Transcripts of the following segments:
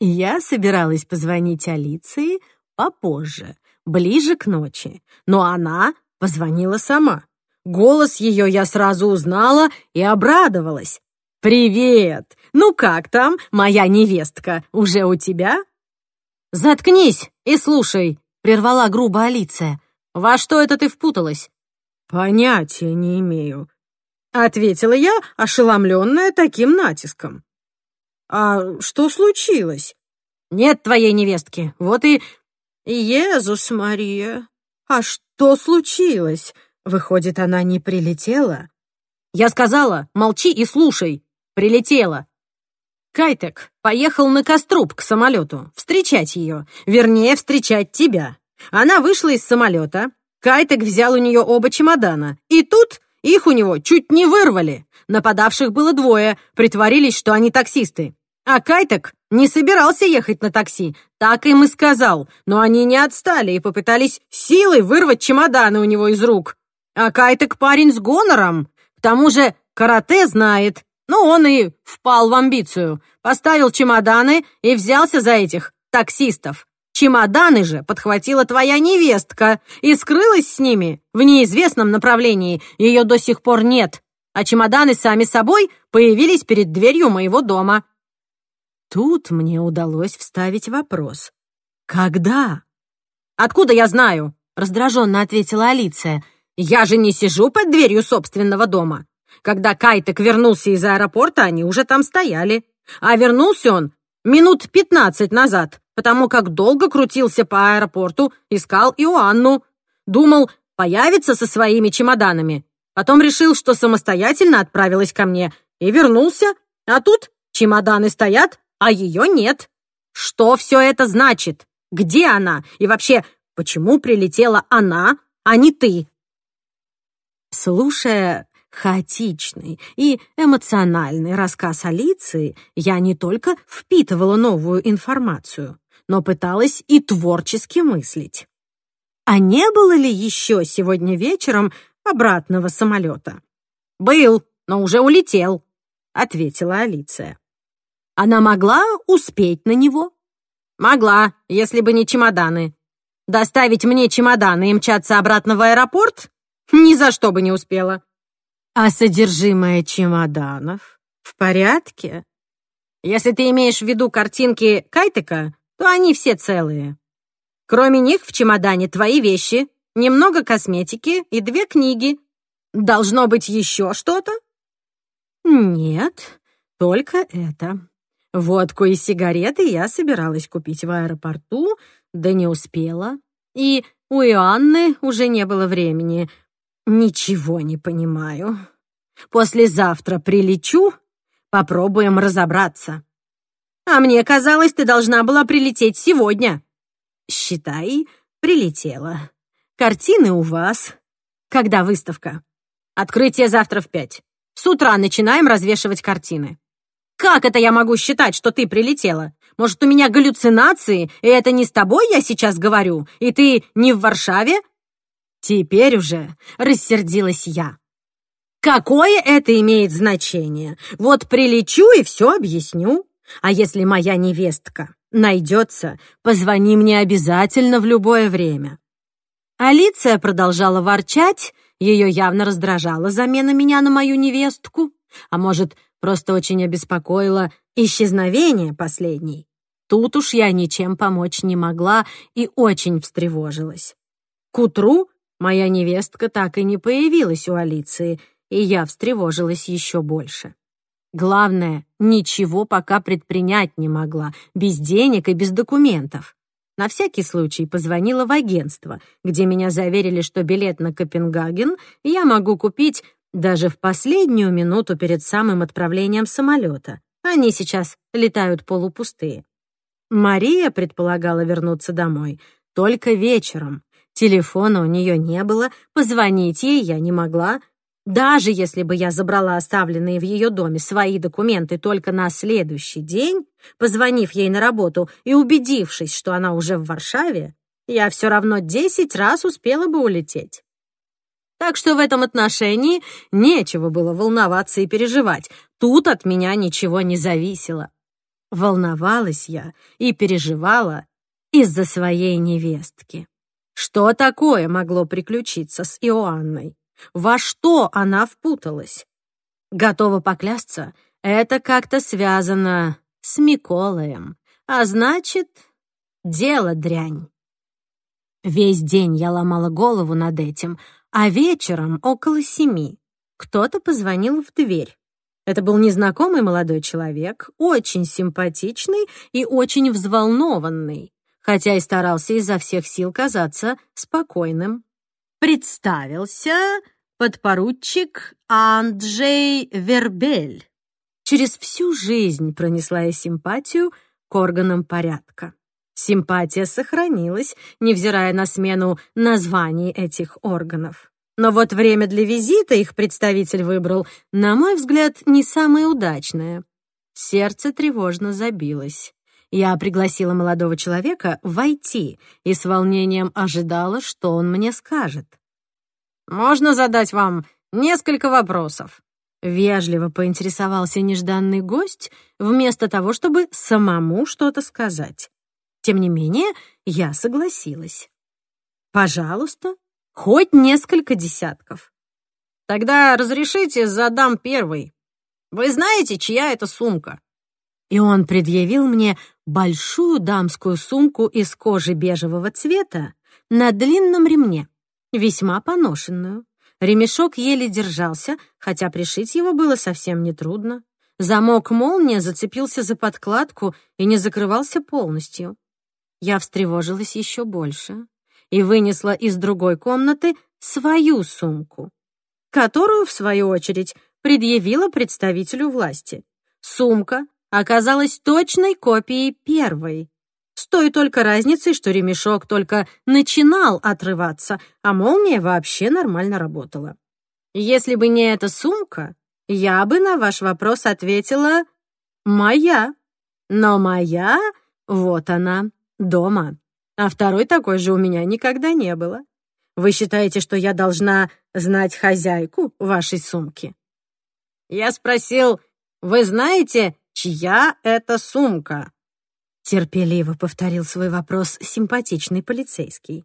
Я собиралась позвонить Алиции попозже, ближе к ночи, но она позвонила сама. Голос ее я сразу узнала и обрадовалась. «Привет! Ну как там, моя невестка, уже у тебя?» «Заткнись и слушай», — прервала грубо Алиция. «Во что это ты впуталась?» «Понятия не имею», — ответила я, ошеломленная таким натиском. «А что случилось?» «Нет твоей невестки, вот и...» «Иисус Мария, а что случилось? Выходит, она не прилетела?» «Я сказала, молчи и слушай. Прилетела. Кайтек поехал на Коструб к самолету, встречать ее, вернее, встречать тебя. Она вышла из самолета, Кайтек взял у нее оба чемодана, и тут их у него чуть не вырвали. Нападавших было двое, притворились, что они таксисты. А Кайтек не собирался ехать на такси, так им и сказал, но они не отстали и попытались силой вырвать чемоданы у него из рук. А Кайтек парень с гонором, к тому же карате знает. Ну, он и впал в амбицию, поставил чемоданы и взялся за этих таксистов. Чемоданы же подхватила твоя невестка и скрылась с ними в неизвестном направлении. Ее до сих пор нет, а чемоданы сами собой появились перед дверью моего дома. Тут мне удалось вставить вопрос. «Когда?» «Откуда я знаю?» — раздраженно ответила Алиция. «Я же не сижу под дверью собственного дома. Когда Кайтек вернулся из аэропорта, они уже там стояли. А вернулся он минут пятнадцать назад, потому как долго крутился по аэропорту, искал Иоанну. Думал, появится со своими чемоданами. Потом решил, что самостоятельно отправилась ко мне и вернулся. А тут чемоданы стоят, а ее нет. Что все это значит? Где она? И вообще, почему прилетела она, а не ты? Слушая хаотичный и эмоциональный рассказ Алиции, я не только впитывала новую информацию, но пыталась и творчески мыслить. А не было ли еще сегодня вечером обратного самолета? «Был, но уже улетел», — ответила Алиция. «Она могла успеть на него?» «Могла, если бы не чемоданы. Доставить мне чемоданы и мчаться обратно в аэропорт? Ни за что бы не успела. А содержимое чемоданов в порядке? Если ты имеешь в виду картинки Кайтека, то они все целые. Кроме них в чемодане твои вещи, немного косметики и две книги. Должно быть еще что-то? Нет, только это. Водку и сигареты я собиралась купить в аэропорту, да не успела. И у Иоанны уже не было времени — «Ничего не понимаю. Послезавтра прилечу, попробуем разобраться». «А мне казалось, ты должна была прилететь сегодня». «Считай, прилетела. Картины у вас. Когда выставка?» «Открытие завтра в пять. С утра начинаем развешивать картины». «Как это я могу считать, что ты прилетела? Может, у меня галлюцинации, и это не с тобой я сейчас говорю, и ты не в Варшаве, Теперь уже рассердилась я. Какое это имеет значение? Вот прилечу и все объясню. А если моя невестка найдется, позвони мне обязательно в любое время. Алиция продолжала ворчать, ее явно раздражала замена меня на мою невестку, а может, просто очень обеспокоила исчезновение последней. Тут уж я ничем помочь не могла и очень встревожилась. К утру Моя невестка так и не появилась у Алиции, и я встревожилась еще больше. Главное, ничего пока предпринять не могла, без денег и без документов. На всякий случай позвонила в агентство, где меня заверили, что билет на Копенгаген я могу купить даже в последнюю минуту перед самым отправлением самолета. Они сейчас летают полупустые. Мария предполагала вернуться домой только вечером, Телефона у нее не было, позвонить ей я не могла. Даже если бы я забрала оставленные в ее доме свои документы только на следующий день, позвонив ей на работу и убедившись, что она уже в Варшаве, я все равно десять раз успела бы улететь. Так что в этом отношении нечего было волноваться и переживать. Тут от меня ничего не зависело. Волновалась я и переживала из-за своей невестки. Что такое могло приключиться с Иоанной? Во что она впуталась? Готова поклясться, это как-то связано с Миколаем, а значит, дело дрянь. Весь день я ломала голову над этим, а вечером, около семи, кто-то позвонил в дверь. Это был незнакомый молодой человек, очень симпатичный и очень взволнованный, хотя и старался изо всех сил казаться спокойным. Представился подпоручик Анджей Вербель. Через всю жизнь пронесла я симпатию к органам порядка. Симпатия сохранилась, невзирая на смену названий этих органов. Но вот время для визита их представитель выбрал, на мой взгляд, не самое удачное. Сердце тревожно забилось. Я пригласила молодого человека войти и с волнением ожидала, что он мне скажет. «Можно задать вам несколько вопросов?» Вежливо поинтересовался нежданный гость, вместо того, чтобы самому что-то сказать. Тем не менее, я согласилась. Пожалуйста, хоть несколько десятков. Тогда разрешите задам первый. Вы знаете, чья это сумка? И он предъявил мне большую дамскую сумку из кожи бежевого цвета на длинном ремне, весьма поношенную. Ремешок еле держался, хотя пришить его было совсем нетрудно. Замок молния зацепился за подкладку и не закрывался полностью. Я встревожилась еще больше и вынесла из другой комнаты свою сумку, которую, в свою очередь, предъявила представителю власти. Сумка оказалась точной копией первой, с той только разницей, что ремешок только начинал отрываться, а молния вообще нормально работала. Если бы не эта сумка, я бы на ваш вопрос ответила «моя». Но моя, вот она, дома, а второй такой же у меня никогда не было. Вы считаете, что я должна знать хозяйку вашей сумки? Я спросил, вы знаете, чья это сумка? Терпеливо повторил свой вопрос симпатичный полицейский.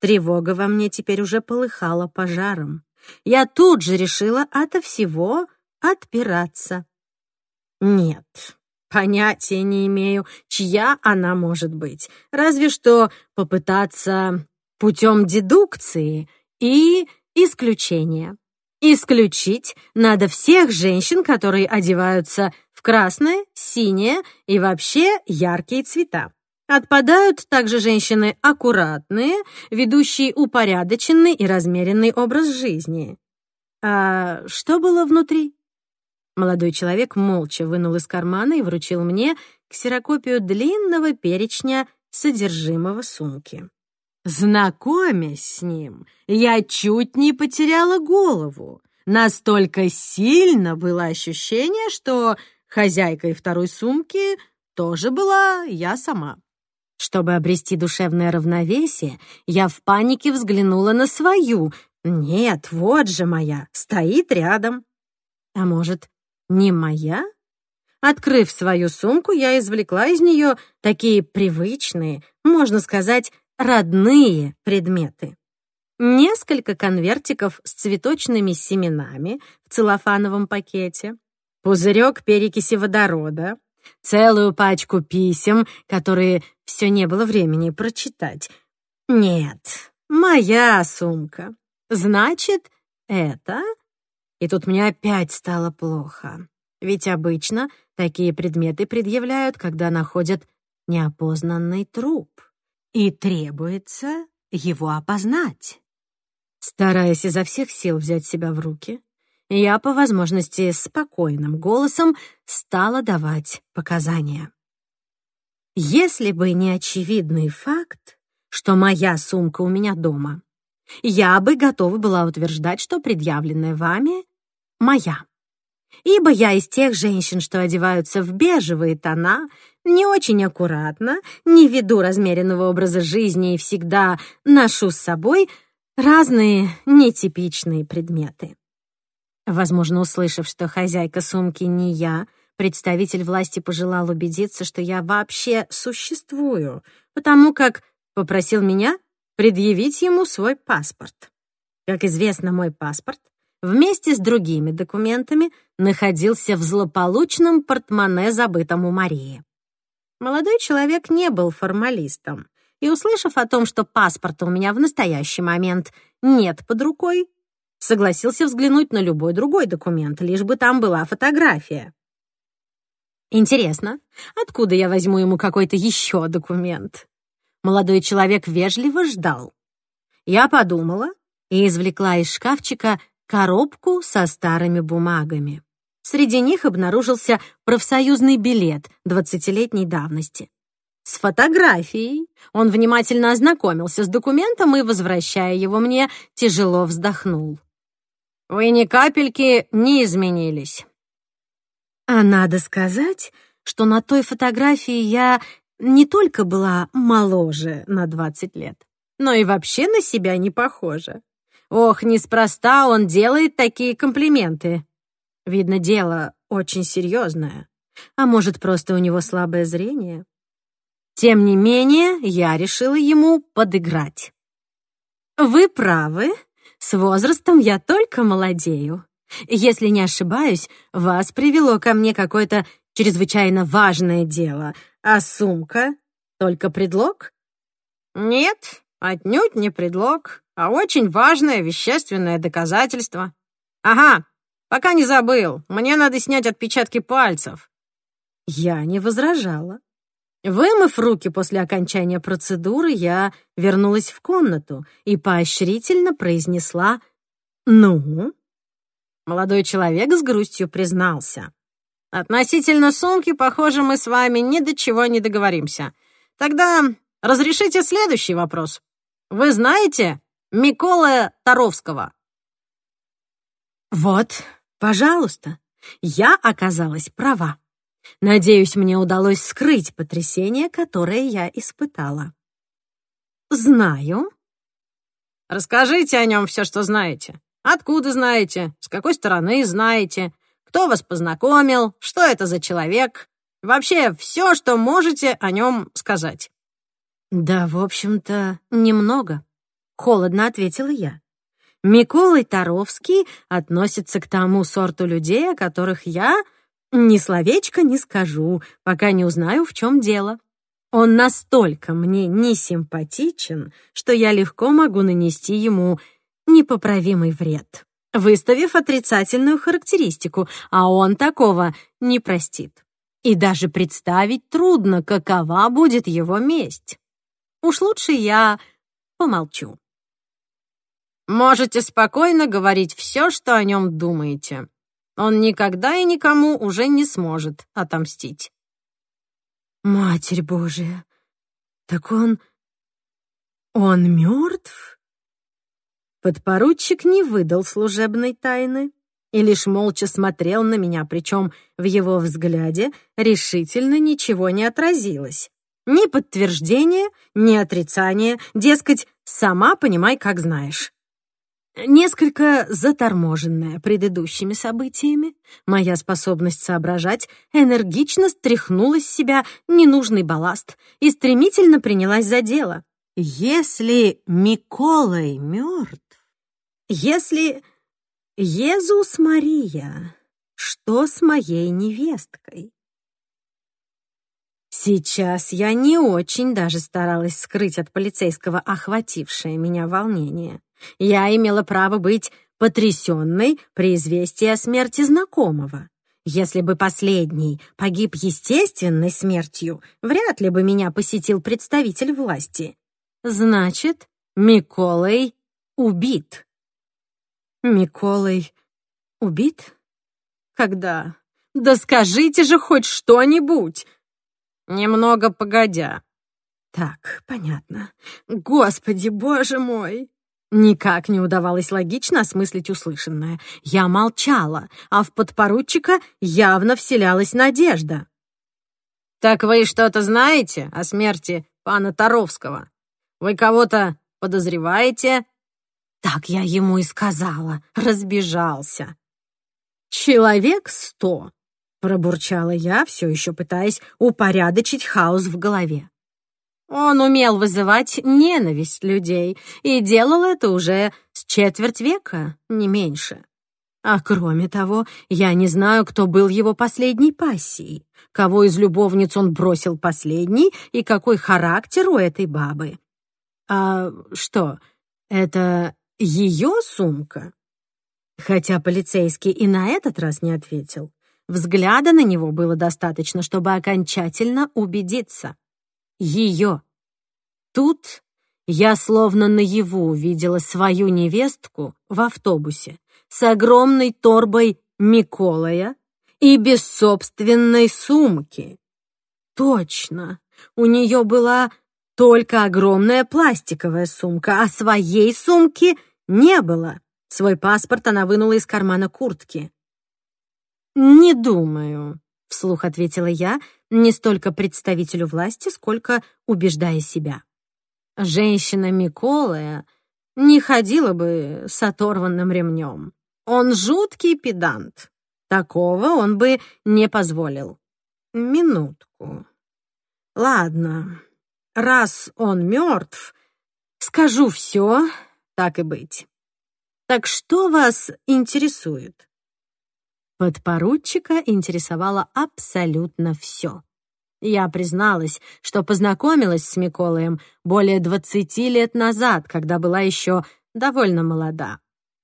Тревога во мне теперь уже полыхала пожаром. Я тут же решила ото всего отпираться. Нет, Понятия не имею, чья она может быть. Разве что попытаться путем дедукции и исключения. Исключить надо всех женщин, которые одеваются в красное, синее и вообще яркие цвета. Отпадают также женщины аккуратные, ведущие упорядоченный и размеренный образ жизни. А что было внутри? Молодой человек молча вынул из кармана и вручил мне ксерокопию длинного перечня содержимого сумки. Знакомясь с ним, я чуть не потеряла голову. Настолько сильно было ощущение, что хозяйкой второй сумки тоже была я сама. Чтобы обрести душевное равновесие, я в панике взглянула на свою. Нет, вот же моя, стоит рядом. А может, не моя? Открыв свою сумку, я извлекла из нее такие привычные, можно сказать, родные предметы. Несколько конвертиков с цветочными семенами в целлофановом пакете, пузырек перекиси водорода, целую пачку писем, которые все не было времени прочитать. Нет, моя сумка. Значит, это и тут мне опять стало плохо. Ведь обычно такие предметы предъявляют, когда находят неопознанный труп. И требуется его опознать. Стараясь изо всех сил взять себя в руки, я по возможности спокойным голосом стала давать показания. Если бы не очевидный факт, что моя сумка у меня дома, я бы готова была утверждать, что предъявленное вами моя. Ибо я из тех женщин, что одеваются в бежевые тона, не очень аккуратно, не веду размеренного образа жизни и всегда ношу с собой разные нетипичные предметы. Возможно, услышав, что хозяйка сумки не я, Представитель власти пожелал убедиться, что я вообще существую, потому как попросил меня предъявить ему свой паспорт. Как известно, мой паспорт вместе с другими документами находился в злополучном портмоне, забытом у Марии. Молодой человек не был формалистом, и, услышав о том, что паспорта у меня в настоящий момент нет под рукой, согласился взглянуть на любой другой документ, лишь бы там была фотография. Интересно, откуда я возьму ему какой-то еще документ? Молодой человек вежливо ждал. Я подумала и извлекла из шкафчика коробку со старыми бумагами. Среди них обнаружился профсоюзный билет двадцатилетней давности. С фотографией он внимательно ознакомился с документом и, возвращая его мне, тяжело вздохнул. «Вы ни капельки не изменились». А надо сказать, что на той фотографии я не только была моложе на 20 лет, но и вообще на себя не похожа. Ох, неспроста он делает такие комплименты. Видно, дело очень серьезное. А может, просто у него слабое зрение? Тем не менее, я решила ему подыграть. Вы правы, с возрастом я только молодею. Если не ошибаюсь, вас привело ко мне какое-то чрезвычайно важное дело, а сумка — только предлог? Нет, отнюдь не предлог, а очень важное вещественное доказательство. Ага, Пока не забыл, мне надо снять отпечатки пальцев». Я не возражала. Вымыв руки после окончания процедуры, я вернулась в комнату и поощрительно произнесла «Ну?». Молодой человек с грустью признался. «Относительно сумки, похоже, мы с вами ни до чего не договоримся. Тогда разрешите следующий вопрос. Вы знаете Микола Таровского?» «Вот, Пожалуйста, я оказалась права. Надеюсь, мне удалось скрыть потрясение, которое я испытала. Знаю. Расскажите о нем все, что знаете. Откуда знаете? С какой стороны знаете? Кто вас познакомил? Что это за человек? Вообще, все, что можете о нем сказать. Да, в общем-то, немного. Холодно ответила я. Миколай Таровский относится к тому сорту людей, о которых я ни словечко не скажу, пока не узнаю, в чем дело. Он настолько мне не симпатичен, что я легко могу нанести ему непоправимый вред, выставив отрицательную характеристику, а он такого не простит. И даже представить трудно, какова будет его месть. Уж лучше я помолчу. Можете спокойно говорить все, что о нем думаете. Он никогда и никому уже не сможет отомстить. Матерь Божия, так он... он мертв? Подпоручик не выдал служебной тайны и лишь молча смотрел на меня, причем в его взгляде решительно ничего не отразилось. Ни подтверждения, ни отрицания, дескать, сама понимай, как знаешь. Несколько заторможенная предыдущими событиями, моя способность соображать энергично стряхнула с себя ненужный балласт и стремительно принялась за дело. Если Миколай мертв, если Иисус Мария, что с моей невесткой? Сейчас я не очень даже старалась скрыть от полицейского охватившее меня волнение. Я имела право быть потрясенной при известии о смерти знакомого. Если бы последний погиб естественной смертью, вряд ли бы меня посетил представитель власти. Значит, Миколай убит. Миколай убит? Когда? Да скажите же хоть что-нибудь. Немного погодя. Так, понятно. Господи, боже мой. Никак не удавалось логично осмыслить услышанное. Я молчала, а в подпоручика явно вселялась надежда. «Так вы что-то знаете о смерти пана Таровского? Вы кого-то подозреваете?» Так я ему и сказала, разбежался. «Человек сто. Пробурчала я, все еще пытаясь упорядочить хаос в голове. Он умел вызывать ненависть людей и делал это уже с четверть века, не меньше. А кроме того, я не знаю, кто был его последней пассией, кого из любовниц он бросил последней и какой характер у этой бабы. А что, это ее сумка? Хотя полицейский и на этот раз не ответил. Взгляда на него было достаточно, чтобы окончательно убедиться. Ее. Тут я словно наяву увидела свою невестку в автобусе с огромной торбой Миколая и без собственной сумки. Точно, у нее была только огромная пластиковая сумка, а своей сумки не было. Свой паспорт она вынула из кармана куртки. «Не думаю», — вслух ответила я, не столько представителю власти, сколько убеждая себя. Женщина Миколая не ходила бы с оторванным ремнем. Он жуткий педант. Такого он бы не позволил. Минутку. Ладно, раз он мертв, скажу все, так и быть. Так что вас интересует? Подпоручика интересовало абсолютно все. Я призналась, что познакомилась с Миколаем более двадцати лет назад, когда была еще довольно молода.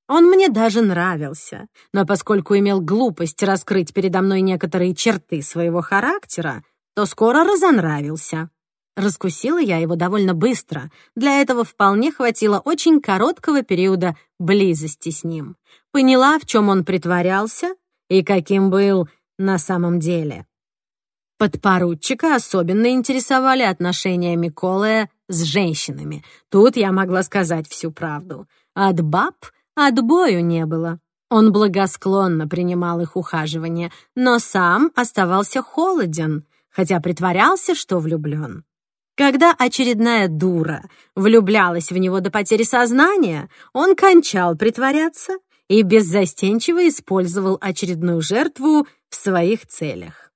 Он мне даже нравился, но поскольку имел глупость раскрыть передо мной некоторые черты своего характера, то скоро разонравился. Раскусила я его довольно быстро. Для этого вполне хватило очень короткого периода близости с ним. Поняла, в чем он притворялся, и каким был на самом деле. Подпоручика особенно интересовали отношения Миколая с женщинами. Тут я могла сказать всю правду. От баб отбою не было. Он благосклонно принимал их ухаживание, но сам оставался холоден, хотя притворялся, что влюблен. Когда очередная дура влюблялась в него до потери сознания, он кончал притворяться и беззастенчиво использовал очередную жертву в своих целях.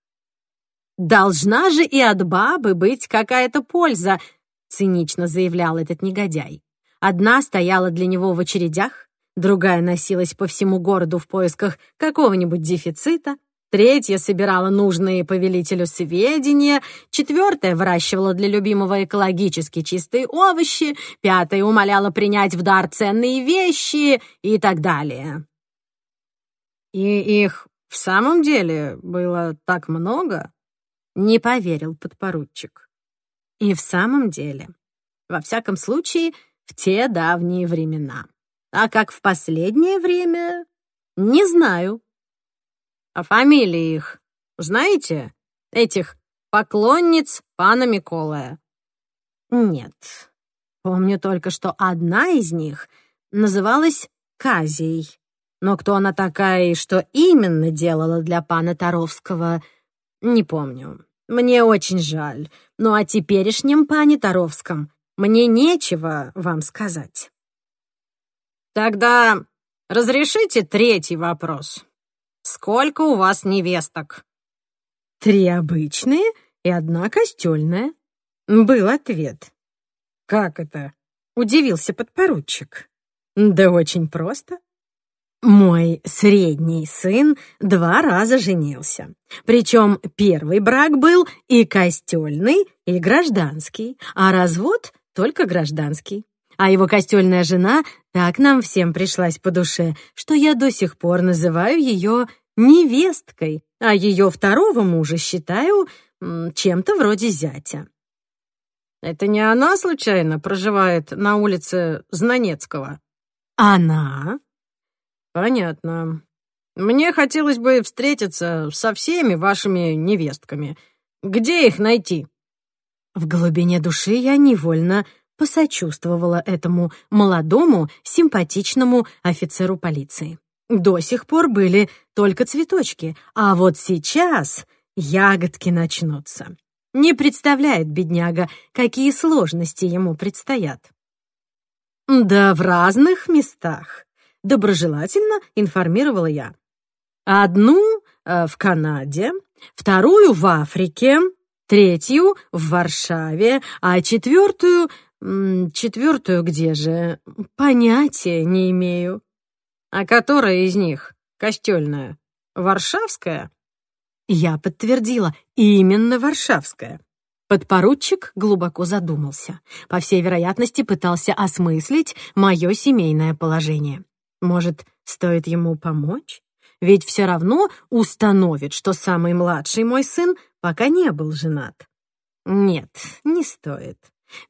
«Должна же и от бабы быть какая-то польза», — цинично заявлял этот негодяй. Одна стояла для него в очередях, другая носилась по всему городу в поисках какого-нибудь дефицита, Третья собирала нужные повелителю сведения, четвертая выращивала для любимого экологически чистые овощи, пятая умоляла принять в дар ценные вещи и так далее. И их в самом деле было так много? Не поверил подпоручик. И в самом деле. Во всяком случае, в те давние времена. А как в последнее время, не знаю. А фамилии их знаете? Этих поклонниц пана Миколая? Нет. Помню только, что одна из них называлась Казией. Но кто она такая и что именно делала для пана Таровского, не помню. Мне очень жаль. Ну о теперешнем пане Таровском мне нечего вам сказать. Тогда разрешите третий вопрос. Сколько у вас невесток?» «Три обычные и одна костюльная», — был ответ. «Как это?» — удивился подпоручик. «Да очень просто. Мой средний сын два раза женился. Причем первый брак был и костюльный, и гражданский, а развод — только гражданский а его костюльная жена так нам всем пришлась по душе, что я до сих пор называю ее невесткой, а ее второго мужа считаю чем-то вроде зятя. Это не она, случайно, проживает на улице Знанецкого? Она? Понятно. Мне хотелось бы встретиться со всеми вашими невестками. Где их найти? В глубине души я невольно посочувствовала этому молодому, симпатичному офицеру полиции. До сих пор были только цветочки, а вот сейчас ягодки начнутся. Не представляет бедняга, какие сложности ему предстоят. «Да в разных местах», — доброжелательно информировала я. «Одну э, в Канаде, вторую в Африке, третью в Варшаве, а четвертую... Четвертую где же? Понятия не имею. А которая из них? Костельная? Варшавская? Я подтвердила, именно Варшавская. Подпоручик глубоко задумался. По всей вероятности, пытался осмыслить мое семейное положение. Может, стоит ему помочь? Ведь все равно установит, что самый младший мой сын пока не был женат. Нет, не стоит.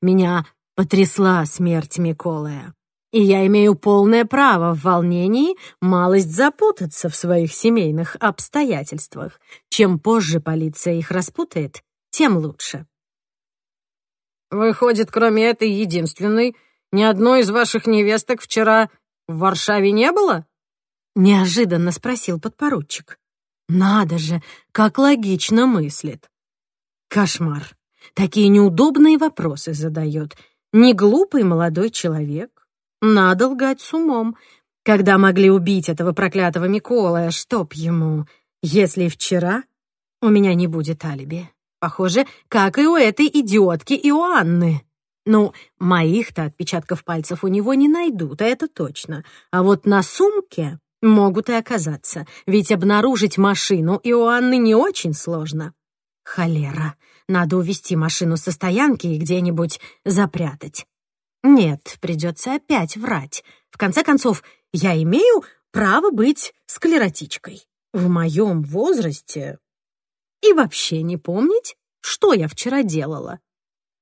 Меня потрясла смерть Миколая. И я имею полное право в волнении малость запутаться в своих семейных обстоятельствах. Чем позже полиция их распутает, тем лучше. Выходит, кроме этой единственной, ни одной из ваших невесток вчера в Варшаве не было? Неожиданно спросил подпоручик. Надо же, как логично мыслит. Кошмар. Такие неудобные вопросы задает. Не глупый молодой человек. Надо лгать с умом. Когда могли убить этого проклятого Миколая, чтоб ему... Если вчера, у меня не будет алиби. Похоже, как и у этой идиотки Иоанны. Ну, моих-то отпечатков пальцев у него не найдут, это точно. А вот на сумке могут и оказаться, ведь обнаружить машину Иоанны не очень сложно. Холера, надо увести машину со стоянки и где-нибудь запрятать. Нет, придется опять врать. В конце концов, я имею право быть склеротичкой. В моем возрасте и вообще не помнить, что я вчера делала.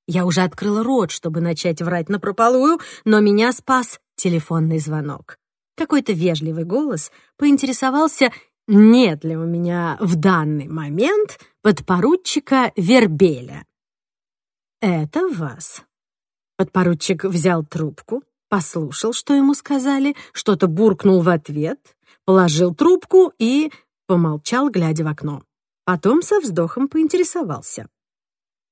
Я уже открыла рот, чтобы начать врать напропалую, но меня спас телефонный звонок. Какой-то вежливый голос поинтересовался, нет ли у меня в данный момент подпоручика Вербеля. «Это вас». Подпоручик взял трубку, послушал, что ему сказали, что-то буркнул в ответ, положил трубку и помолчал, глядя в окно. Потом со вздохом поинтересовался.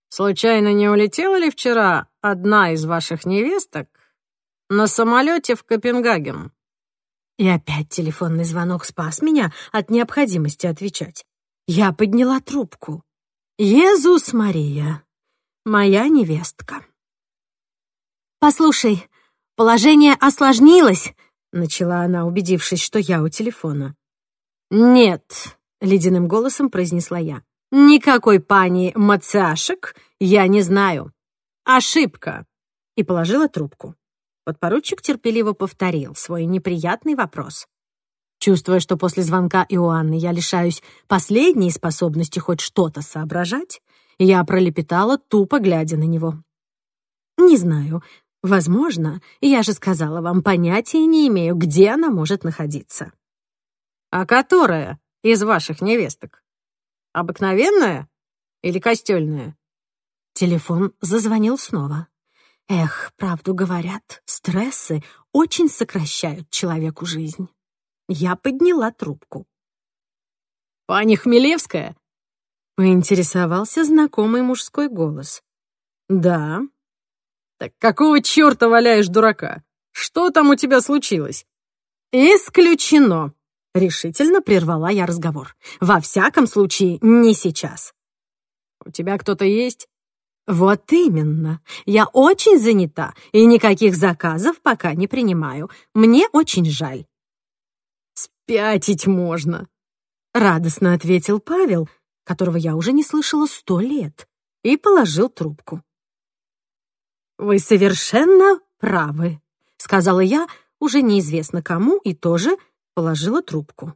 «Случайно не улетела ли вчера одна из ваших невесток на самолете в Копенгаген?» И опять телефонный звонок спас меня от необходимости отвечать. Я подняла трубку. «Иисус Мария, моя невестка». «Послушай, положение осложнилось», — начала она, убедившись, что я у телефона. «Нет», — ледяным голосом произнесла я. «Никакой пани Мацашек я не знаю. Ошибка!» И положила трубку. Подпоручик терпеливо повторил свой неприятный вопрос. Чувствуя, что после звонка Иоанны я лишаюсь последней способности хоть что-то соображать, я пролепетала, тупо глядя на него. «Не знаю. Возможно, я же сказала вам, понятия не имею, где она может находиться». «А которая?» из ваших невесток? Обыкновенная или костельная?» Телефон зазвонил снова. Эх, правду говорят, стрессы очень сокращают человеку жизнь. Я подняла трубку. «Пани Хмелевская?» — поинтересовался знакомый мужской голос. «Да». «Так какого черта валяешь дурака? Что там у тебя случилось?» «Исключено», Решительно прервала я разговор. Во всяком случае, не сейчас. «У тебя кто-то есть?» «Вот именно. Я очень занята и никаких заказов пока не принимаю. Мне очень жаль». «Спятить можно», — радостно ответил Павел, которого я уже не слышала сто лет, и положил трубку. «Вы совершенно правы», — сказала я, уже неизвестно кому, и тоже положила трубку.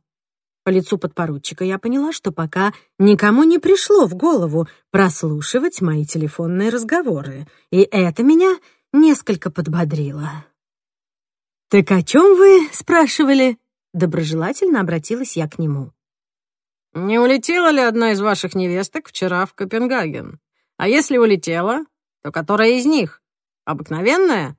По лицу подпоручика я поняла, что пока никому не пришло в голову прослушивать мои телефонные разговоры, и это меня несколько подбодрило. «Так о чем вы?» — спрашивали. Доброжелательно обратилась я к нему. «Не улетела ли одна из ваших невесток вчера в Копенгаген? А если улетела, то которая из них? Обыкновенная?»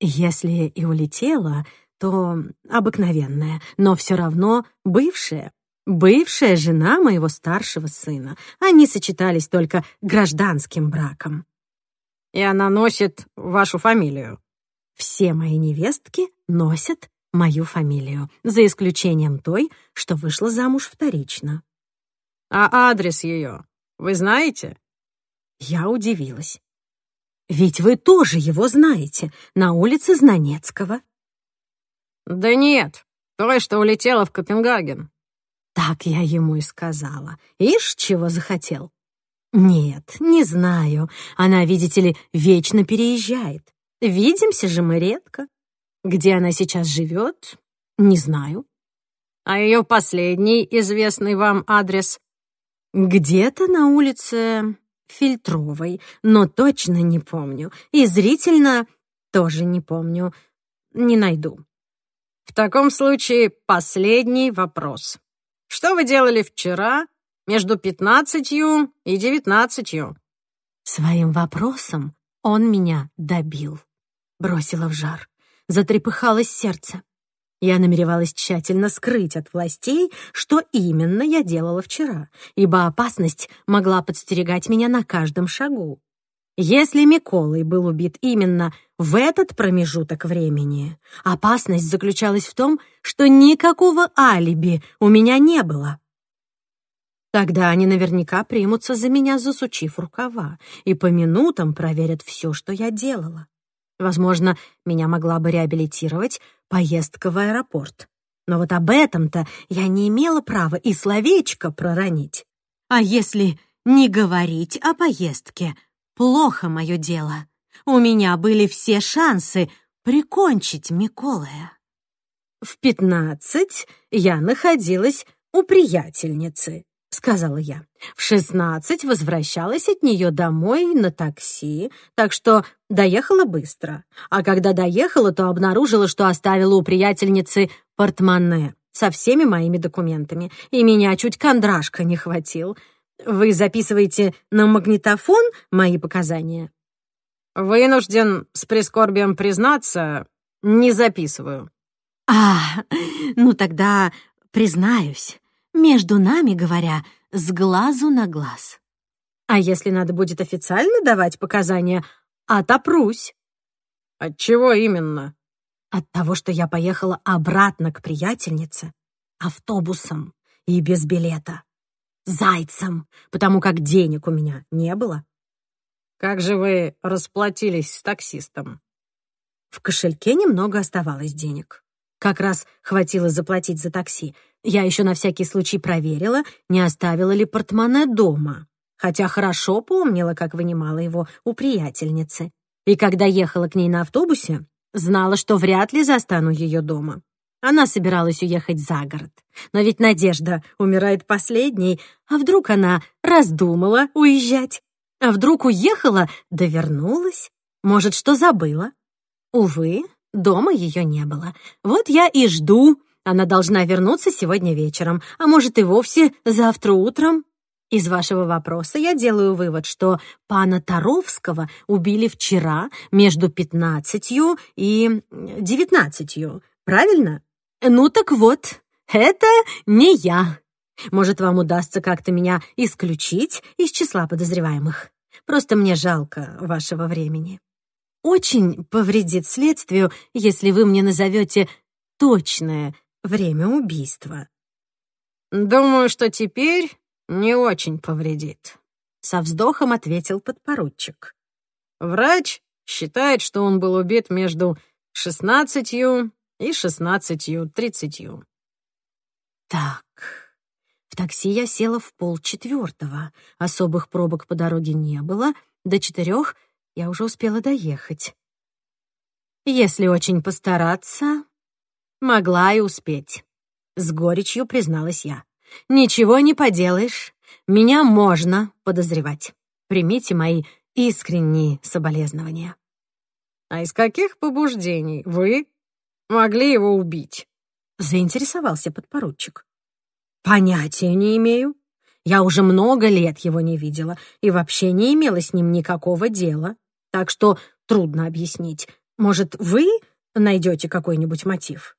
«Если и улетела, то обыкновенная, но все равно бывшая. Бывшая жена моего старшего сына. Они сочетались только гражданским браком. И она носит вашу фамилию. Все мои невестки носят мою фамилию, за исключением той, что вышла замуж вторично. «А адрес ее вы знаете?» Я удивилась. «Ведь вы тоже его знаете, на улице Знанецкого». «Да нет, той, что улетела в Копенгаген». Так я ему и сказала. Ишь, чего захотел. Нет, не знаю. Она, видите ли, вечно переезжает. Видимся же мы редко. Где она сейчас живет, не знаю. А ее последний известный вам адрес? Где-то на улице Фильтровой, но точно не помню. И зрительно тоже не помню. Не найду. В таком случае последний вопрос. Что вы делали вчера между пятнадцатью и девятнадцатью?» Своим вопросом он меня добил. Бросила в жар. Затрепыхалось сердце. Я намеревалась тщательно скрыть от властей, что именно я делала вчера, ибо опасность могла подстерегать меня на каждом шагу. Если Миколай был убит именно в этот промежуток времени, опасность заключалась в том, что никакого алиби у меня не было. Тогда они наверняка примутся за меня, засучив рукава, и по минутам проверят все, что я делала. Возможно, меня могла бы реабилитировать поездка в аэропорт. Но вот об этом-то я не имела права и словечко проронить. А если не говорить о поездке, плохо мое дело. У меня были все шансы прикончить Миколая. В пятнадцать я находилась у приятельницы. — сказала я. В шестнадцать возвращалась от нее домой на такси, так что доехала быстро. А когда доехала, то обнаружила, что оставила у приятельницы портмоне со всеми моими документами, и меня чуть кондрашка не хватил. Вы записываете на магнитофон мои показания? Вынужден с прискорбием признаться, не записываю. А, ну тогда признаюсь между нами говоря, с глазу на глаз. А если надо будет официально давать показания, отопрусь. От чего именно? От того, что я поехала обратно к приятельнице автобусом и без билета. Зайцем, потому как денег у меня не было. Как же вы расплатились с таксистом? В кошельке немного оставалось денег. Как раз хватило заплатить за такси. Я еще на всякий случай проверила, не оставила ли портмоне дома. Хотя хорошо помнила, как вынимала его у приятельницы. И когда ехала к ней на автобусе, знала, что вряд ли застану ее дома. Она собиралась уехать за город. Но ведь Надежда умирает последней. А вдруг она раздумала уезжать? А вдруг уехала, да вернулась? Может, что забыла? Увы, Дома ее не было. Вот я и жду. Она должна вернуться сегодня вечером, а может и вовсе завтра утром. Из вашего вопроса я делаю вывод, что пана Таровского убили вчера между пятнадцатью и девятнадцатью. Правильно? Ну так вот, это не я. Может, вам удастся как-то меня исключить из числа подозреваемых. Просто мне жалко вашего времени очень повредит следствию, если вы мне назовете точное время убийства. Думаю, что теперь не очень повредит, со вздохом ответил подпоручик. Врач считает, что он был убит между шестнадцатью и шестнадцатью тридцатью. Так, в такси я села в полчетвертого. Особых пробок по дороге не было. До четырех я уже успела доехать. Если очень постараться, могла и успеть. С горечью призналась я. Ничего не поделаешь, меня можно подозревать. Примите мои искренние соболезнования. А из каких побуждений вы могли его убить? Заинтересовался подпоручик. Понятия не имею. Я уже много лет его не видела и вообще не имела с ним никакого дела так что трудно объяснить. Может, вы найдете какой-нибудь мотив?»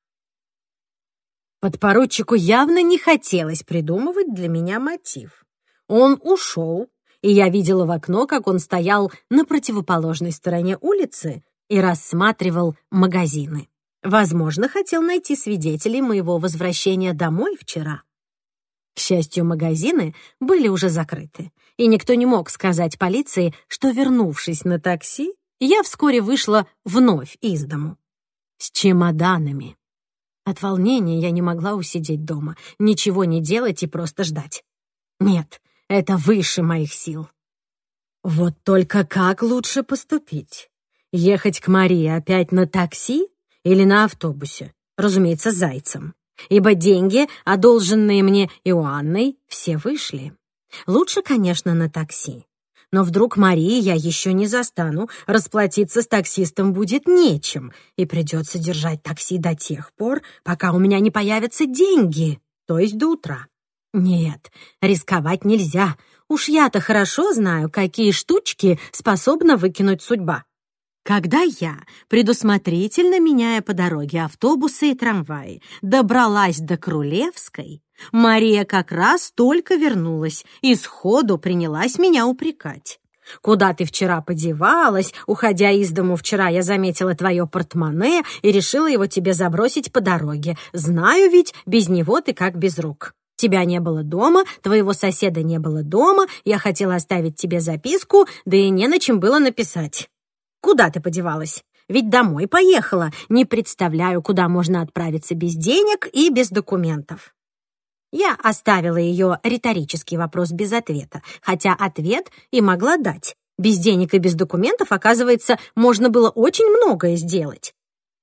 Подпоручику явно не хотелось придумывать для меня мотив. Он ушел, и я видела в окно, как он стоял на противоположной стороне улицы и рассматривал магазины. Возможно, хотел найти свидетелей моего возвращения домой вчера. К счастью, магазины были уже закрыты, и никто не мог сказать полиции, что, вернувшись на такси, я вскоре вышла вновь из дому. С чемоданами. От волнения я не могла усидеть дома, ничего не делать и просто ждать. Нет, это выше моих сил. Вот только как лучше поступить? Ехать к Марии опять на такси или на автобусе? Разумеется, зайцем. Ибо деньги, одолженные мне Иоанной, все вышли. Лучше, конечно, на такси. Но вдруг Марии я еще не застану, расплатиться с таксистом будет нечем, и придется держать такси до тех пор, пока у меня не появятся деньги, то есть до утра. Нет, рисковать нельзя. Уж я-то хорошо знаю, какие штучки способна выкинуть судьба. Когда я, предусмотрительно меняя по дороге автобусы и трамваи, добралась до Крулевской, Мария как раз только вернулась и сходу принялась меня упрекать. «Куда ты вчера подевалась? Уходя из дому вчера, я заметила твое портмоне и решила его тебе забросить по дороге. Знаю ведь, без него ты как без рук. Тебя не было дома, твоего соседа не было дома, я хотела оставить тебе записку, да и не на чем было написать». Куда ты подевалась? Ведь домой поехала. Не представляю, куда можно отправиться без денег и без документов. Я оставила ее риторический вопрос без ответа, хотя ответ и могла дать. Без денег и без документов, оказывается, можно было очень многое сделать.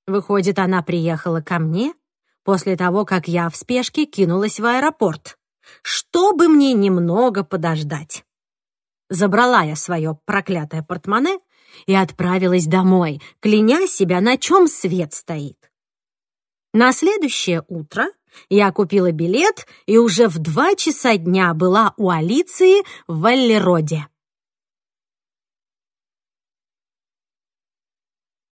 Выходит, она приехала ко мне после того, как я в спешке кинулась в аэропорт, чтобы мне немного подождать. Забрала я свое проклятое портмоне и отправилась домой, кляня себя, на чем свет стоит. На следующее утро я купила билет и уже в два часа дня была у Алиции в Валлероде.